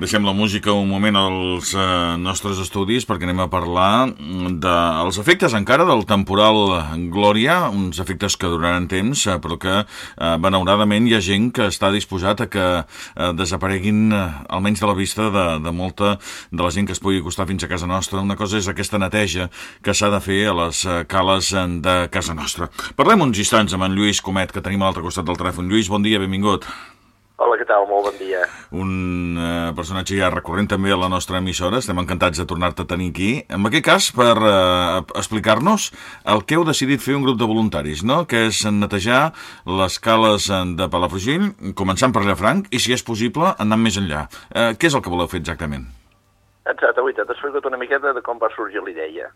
Deixem la música un moment als eh, nostres estudis perquè anem a parlar dels de, efectes encara del temporal Glòria, uns efectes que duraran temps, eh, però que eh, benauradament hi ha gent que està disposat a que eh, desapareguin eh, almenys de la vista de, de molta de la gent que es pugui acostar fins a casa nostra. Una cosa és aquesta neteja que s'ha de fer a les eh, cales de casa nostra. Parlem uns instants amb en Lluís Comet, que tenim a l'altre costat del telèfon. Lluís, bon dia, benvingut. Hola, què tal? Molt bon dia. Un eh, personatge ja recurrent també a la nostra emissora. Estem encantats de tornar-te a tenir aquí. En aquest cas, per eh, explicar-nos el que heu decidit fer un grup de voluntaris, no? que és netejar les cales de Palafrugell, començant per Llafranc, i, si és possible, anar més enllà. Eh, què és el que voleu fer exactament? Exacte, avui t'he explicat una miqueta de com va sorgir l'idea.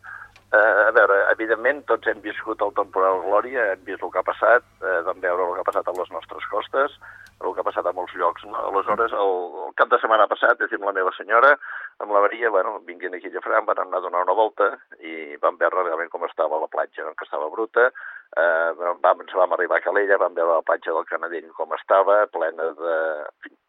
Uh, a veure, evidentment, tots hem viscut el temporal Glòria, hem vist el que ha passat, uh, vam veure el que ha passat a les nostres costes, el que ha passat a molts llocs. No? Aleshores, el, el cap de setmana passat, és amb la meva senyora, amb la Maria, bueno, vinguent aquí a Llafran, van anar a donar una volta i vam veure realment com estava la platja, que estava bruta, eh, vam, ens vam arribar a Calella, vam veure la platja del Canadell com estava, plena de,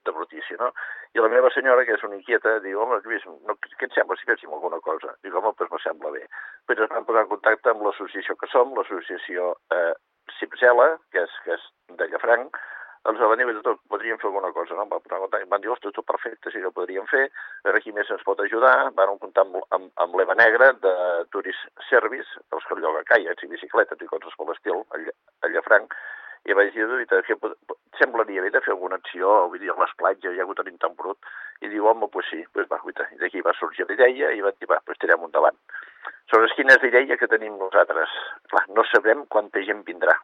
de brutícia, no? I la meva senyora, que és una inquieta, diu, home, Lluís, no, què et sembla si féssim alguna cosa? Dic, home, doncs me sembla bé. Doncs es van posar en contacte amb l'associació que som, l'associació eh, Cipsela, que és, que és de Llafranc, doncs a la neu i tot, podríem fer alguna cosa, no? Van dir, ostres, tot perfecte, sí que podríem fer, a veure qui més ens pot ajudar, van comptar amb, amb, amb l'Eva Negra de Tourist Service, dels que lloga caiacs i bicicletes i coses per l'estil, a Llafranc, i vaig dir, Duita, que semblaria bé de fer alguna acció, vull dir, a les platges, ja ho tenim tan brut, i diu, home, pues sí, pues va, guita, i d'aquí va sorgir l'idea i van dir, va, pues tirem endavant. Sobre quina és l'idea que tenim nosaltres? Clar, no sabrem quanta gent vindrà.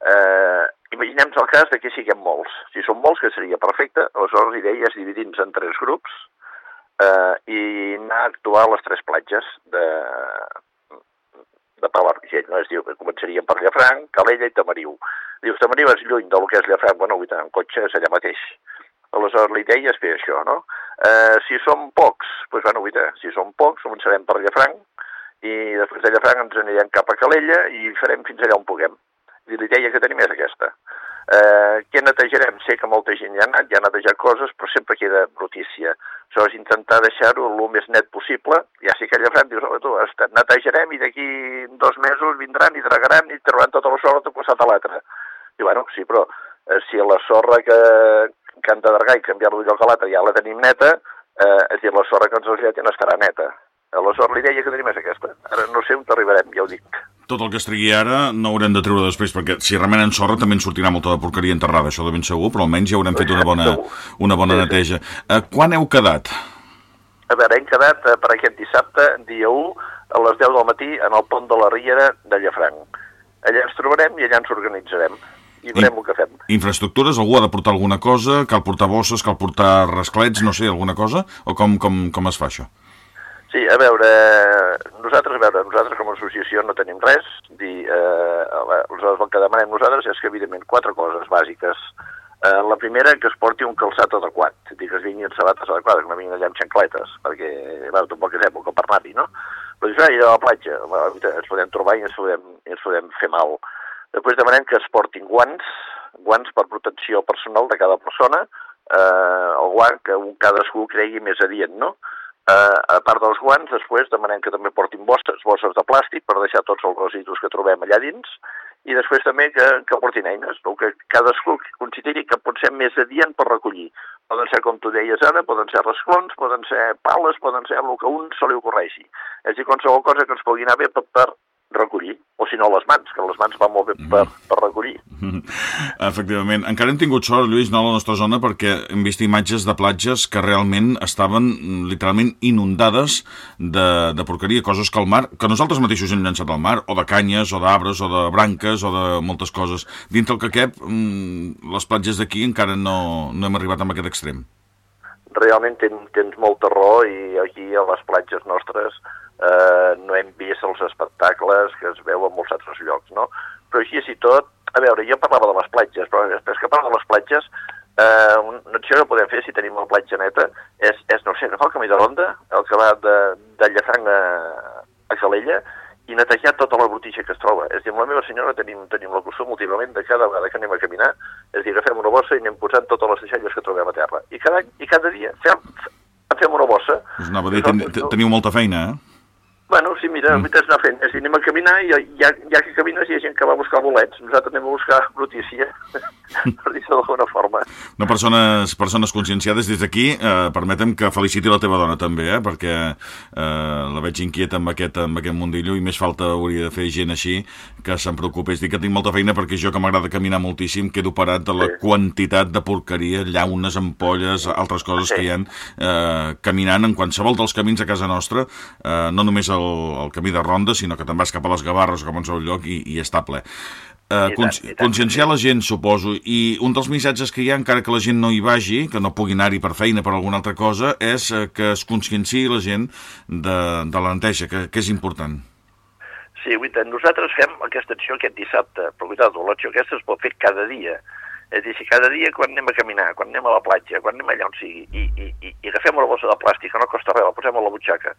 Eh, imaginem el cas de que siguem molts. Si són molts, que seria perfecte, aleshores l'idea és dividir-nos en tres grups eh, i anar a actuar a les tres platges de, de Palafrugell. No? Es diu que començaríem per Llafranc, Calella i Tamariu. Dius, Tamariu és lluny del que és Llafranc, bueno, en cotxe és allà mateix. Aleshores, l'idea és fer això, no? Eh, si som pocs, doncs, bueno, guita, si som pocs, començarem per Llafranc, i després de Llafranc ens anirem cap a Calella i farem fins allà on puguem. I l'idea que tenim és aquesta. Eh, què netejarem? Sé que molta gent ja ha anat, ja ha netejat coses, però sempre queda brutícia. Aleshores, intentar deixar-ho el més net possible. Ja sé que allà Fran dius, oh, tu, netejarem i d'aquí dos mesos vindran i dragaran i trauran tota la sorra d'un costat a l'altre. I bueno, sí, però eh, si la sorra que, que han de dragar i canviar-la d'un lloc a l'altre ja la tenim neta, eh, és dir, la sorra que ens ha ja no estarà neta. Aleshores, l'idea que tenim és aquesta. Ara no sé on arribarem, dic tot el que es trigui ara no haurem de treure després, perquè si remenen sorra també en sortirà molta de porqueria enterrada, això de ben segur, però almenys ja haurem fet una bona, una bona neteja. Uh, quan heu quedat? A veure, hem quedat uh, per aquest dissabte, dia 1, a les 10 del matí, en el pont de la Riera de Llafranc. Allà ens trobarem i allà ens organitzarem i veurem I, el que fem. Infraestructures? Algú ha de portar alguna cosa? Cal portar bosses? Cal portar rasclets? No sé, alguna cosa? O com, com, com es fa això? Sí, a veure, nosaltres, a veure, nosaltres com a associació no tenim res, dir, eh, aleshores el que demanem nosaltres és que, evidentment, quatre coses bàsiques. Eh, la primera, que es porti un calçat adequat, dir, que es vinguin sabates adequades, que no vinguin allà amb xancletes, perquè, bueno, tampoc és època per anar-hi, no? Però això, ir a la platja, ens podem trobar i ens podem, ens podem fer mal. Després demanem que es portin guants, guants per protecció personal de cada persona, eh, el guant que un cadascú cregui més adient, no? Eh, a part dels guants, després demanem que també portin bosses, bosses de plàstic per deixar tots els residus que trobem allà dins i després també que, que portin eines, no? que cadascú consideri que pot ser més adient per recollir. Poden ser, com tu deies ara, poden ser rasclons, poden ser pales, poden ser el que un se li ocorreixi. És a dir, qualsevol cosa que ens pugui anar bé per, per recollir, o si no les mans, que les mans van molt bé per, per recollir. Efectivament. Encara hem tingut sort, Lluís, no a la nostra zona, perquè hem vist imatges de platges que realment estaven literalment inundades de, de porqueria, coses que al mar, que nosaltres mateixos hem llançat al mar, o de canyes, o d'arbres, o de branques, o de moltes coses. Dintre el que cap, mm, les platges d'aquí encara no, no hem arribat a aquest extrem. Realment tens, tens molta raó i aquí a les platges nostres eh, no hem vist els espectacles que es veu en molts altres llocs, no? Però així i tot, a veure, jo parlava de les platges, però després que parlo de les platges, eh, una opció que podem fer si tenim la platja neta és, és no sé, agafar el camí de ronda, el que va de, de Llafranc a, a Calella, i netejar tota la brutícia que es troba. És dir, amb la meva senyora tenim, tenim la costum últimament de cada vegada que anem a caminar, és dir, agafem una bossa i anem posant totes les deixalles que trobem a terra. I cada, i cada dia fem, fem una bossa. Us anava a dir, ten, teniu molta feina, eh? Bueno, sí, mira, mm. és anar fent, dir, anem a caminar i ja, ja que camines hi ha gent que va a buscar bolets, nosaltres anem a buscar brutícia, per dir-ho d'alguna forma. No, persones, persones conscienciades des d'aquí, eh, permetem que feliciti la teva dona també, eh, perquè eh, la veig inquieta amb aquest, amb aquest mundillo i més falta hauria de fer gent així que se'n preocupi. És dir, que tinc molta feina perquè jo que m'agrada caminar moltíssim quedo parat de la sí. quantitat de porqueria, llaunes, ampolles, altres coses sí. que hi ha eh, caminant en qualsevol dels camins a casa nostra, eh, no només el el, el camí de ronda, sinó que te'n vas cap a les Gavarres o cap a qualsevol lloc i, i està ple. Uh, consci conscienciar la gent, suposo, i un dels missatges que hi ha, encara que la gent no hi vagi, que no pugui anar-hi per feina, per alguna altra cosa, és uh, que es conscienciï la gent de, de la neteja, que, que és important. Sí, guaita, nosaltres fem aquesta acció aquest dissabte, però guaita, l'acció aquesta es pot fer cada dia. És dir, si cada dia quan anem a caminar, quan anem a la platja, quan anem allà on sigui, i, i, i, i agafem una bossa de plàstic no costa res, la posem a la butxaca,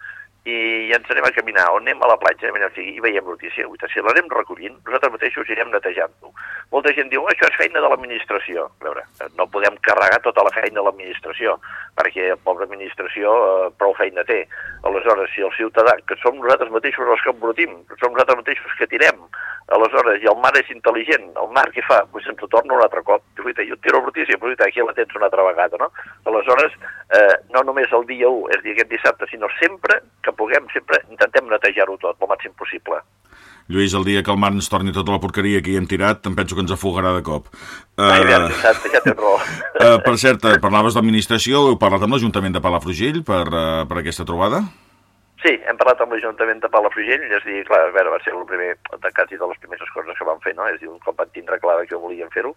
i ens anem a caminar, o anem a la platja, anem a sigui, i veiem notícia, si l'anem recollint, nosaltres mateixos irem netejant-ho. Molta gent diu, oh, això és feina de l'administració. A veure, no podem carregar tota la feina de l'administració, perquè la pobra administració eh, prou feina té. Aleshores, si el ciutadà, que som nosaltres mateixos els que embrutim, som nosaltres mateixos que tirem, aleshores, i el mar és intel·ligent, el mar què fa? Pues ho torna un altre cop. Jo, jo tiro brutícia, però aquí la tens una altra vegada, no? Aleshores, eh, no només el dia 1, és dir, aquest dissabte, sinó sempre que que puguem, sempre intentem netejar-ho tot, el màxim possible. Lluís, el dia que el mar ens torni tota la porqueria que hi hem tirat, em penso que ens afogarà de cop. Ai, uh, ja, ja tens raó. Uh, per cert, eh, parlaves d'administració, heu parlat amb l'Ajuntament de Palafrugell per, uh, per aquesta trobada? Sí, hem parlat amb l'Ajuntament de Palafrugell, és a dir, clar, a veure, va ser el primer, quasi de les primeres coses que vam fer, no? És dir, un cop van tindre clar que volíem fer-ho,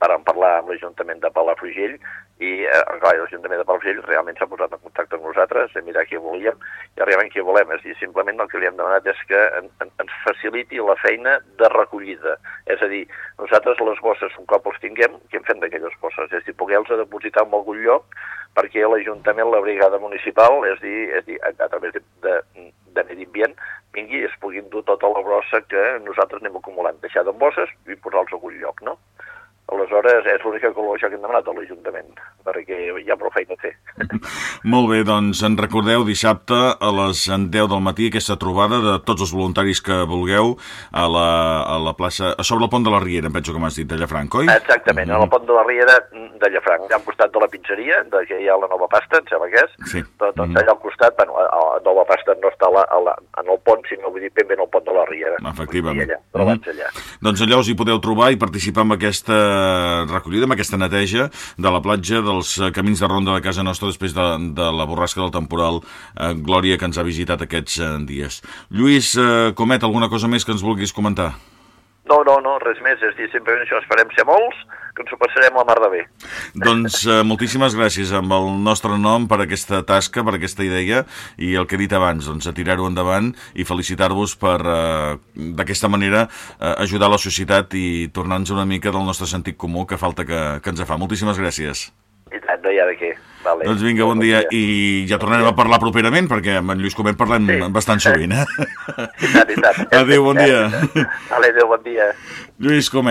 vam parlar amb l'Ajuntament de Palafrugell i, eh, clar, l'Ajuntament de Palafrugell realment s'ha posat en contacte amb nosaltres, a mirar què volíem i realment què volem. És dir, simplement el que li hem demanat és que en, en, ens faciliti la feina de recollida. És a dir, nosaltres les bosses, un cop els tinguem, què en fem d'aquelles bosses? És a dir, poder-los depositar en algun lloc perquè l'Ajuntament, la brigada municipal, és a dir, és a, dir, a, a través de, de brossa que nosaltres anem acumulant, deixar en bosses i posar-los a algun lloc, no? Aleshores, és l'única col·laboració que hem demanat a l'Ajuntament, perquè hi ha prou feina a fer. Molt bé, doncs en recordeu dissabte a les 10 del matí aquesta trobada de tots els voluntaris que vulgueu a la, a la plaça, a sobre el pont de la Riera, em penso que m'has dit, de Llafranc, oi? Exactament, mm -hmm. a la pont de la Riera de Llafranc, allà al costat de la pizzeria, de que hi ha la nova pasta, em sembla que és, sí. doncs mm -hmm. allà al costat, bueno, la nova pasta no està a la, a la, en el pont, sinó vull dir ben bé en el pont de la Riera. Efectivament. Allà, mm -hmm. allà. Doncs allà us hi podeu trobar i participar en aquesta recollida, amb aquesta neteja de la platja dels camins de ronda de casa nostra després de, de la borrasca del temporal eh, Glòria que ens ha visitat aquests eh, dies. Lluís eh, Comet, alguna cosa més que ens vulguis comentar? No, no, no, res més, és dir, simplement això, esperem ser molts, que ens ho passarem la mar de bé. Doncs eh, moltíssimes gràcies amb el nostre nom per aquesta tasca, per aquesta idea, i el que he dit abans, doncs a tirar-ho endavant i felicitar-vos per, eh, d'aquesta manera, eh, ajudar la societat i tornar-nos una mica del nostre sentit comú que falta que, que ens fa. Moltíssimes gràcies. No hi ha de què. Vale. Doncs vinga, bon, bon dia. dia. I ja tornarem a parlar properament, perquè amb en Lluís Comet parlem sí. bastant sovint, eh? I tant, i tant. Adéu, bon dia. Vale, adéu, bon dia. Lluís Comet.